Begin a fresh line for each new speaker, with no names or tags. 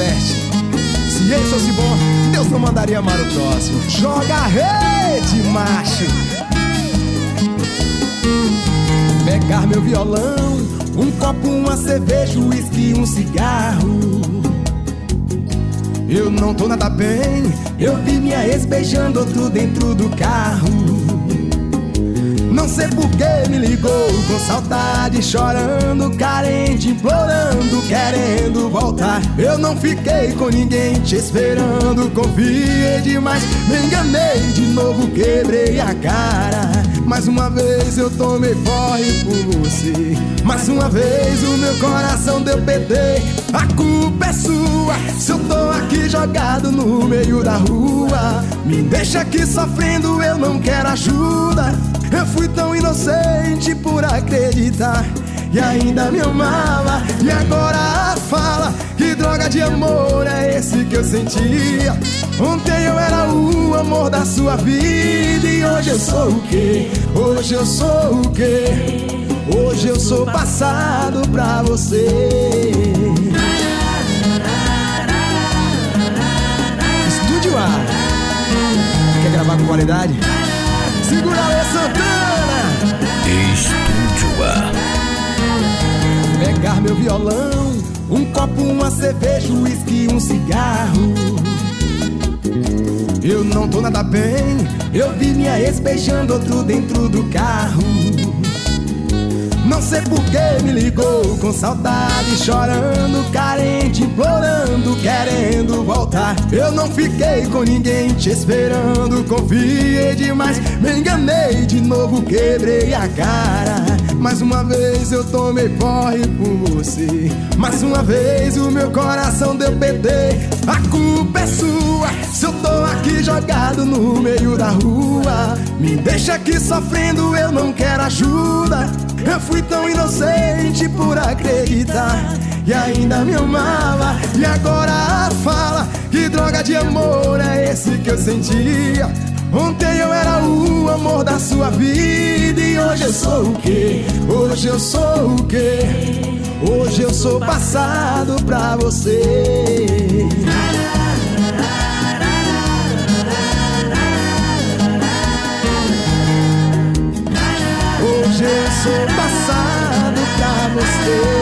veste. Se ele fosse bom, Deus não mandaria amar o próximo. Joga a rede, macho. Pegar meu violão, um copo, uma cerveja, uísque, um cigarro. Eu não tô nada bem, eu vi minha ex beijando outro dentro do carro. Não sei por que me ligou com saudade, chorando, carente, implorando, querendo voltar. Eu não fiquei com ninguém te esperando, confiei demais, me enganei de novo, quebrei a cara. Mais uma vez eu tomei corre por você. Mais uma vez o meu coração deu PT. A culpa é sua se eu tô aqui jogado no meio da rua. Me deixa aqui sofrendo, eu não quero ajuda. Eu fui tão inocente por acreditar e ainda me amava. E agora fala que droga de amor é esse que eu sentia. Ontem eu era o amor da sua vida e hoje eu sou o quê? Hoje eu sou o quê? Hoje eu sou passado pra você. Estúdio A. Quer gravar com qualidade? Pegar meu violão, um copo, uma cerveja, uísque, um cigarro. Eu não tô nada bem, eu vi minha ex beijando outro dentro do carro. Não sei por que me ligou com saudade, chorando, carente, implorando, querendo voltar. Eu não fiquei com ninguém te esperando, confiei demais, me enganei de novo, quebrei a cara. Mais uma vez eu tomei porre por você. Mais uma vez o meu coração deu PT. A culpa é sua se eu tô aqui jogado no meio da rua. Me deixa aqui sofrendo, eu não quero ajuda. Eu fui tão inocente por acreditar e ainda me amava. E agora fala que droga de amor é esse que eu sentia. Ontem eu era o amor da sua vida e hoje eu sou o quê? Hoje eu sou o quê? Hoje eu sou passado pra você. Hoje eu sou passado pra você.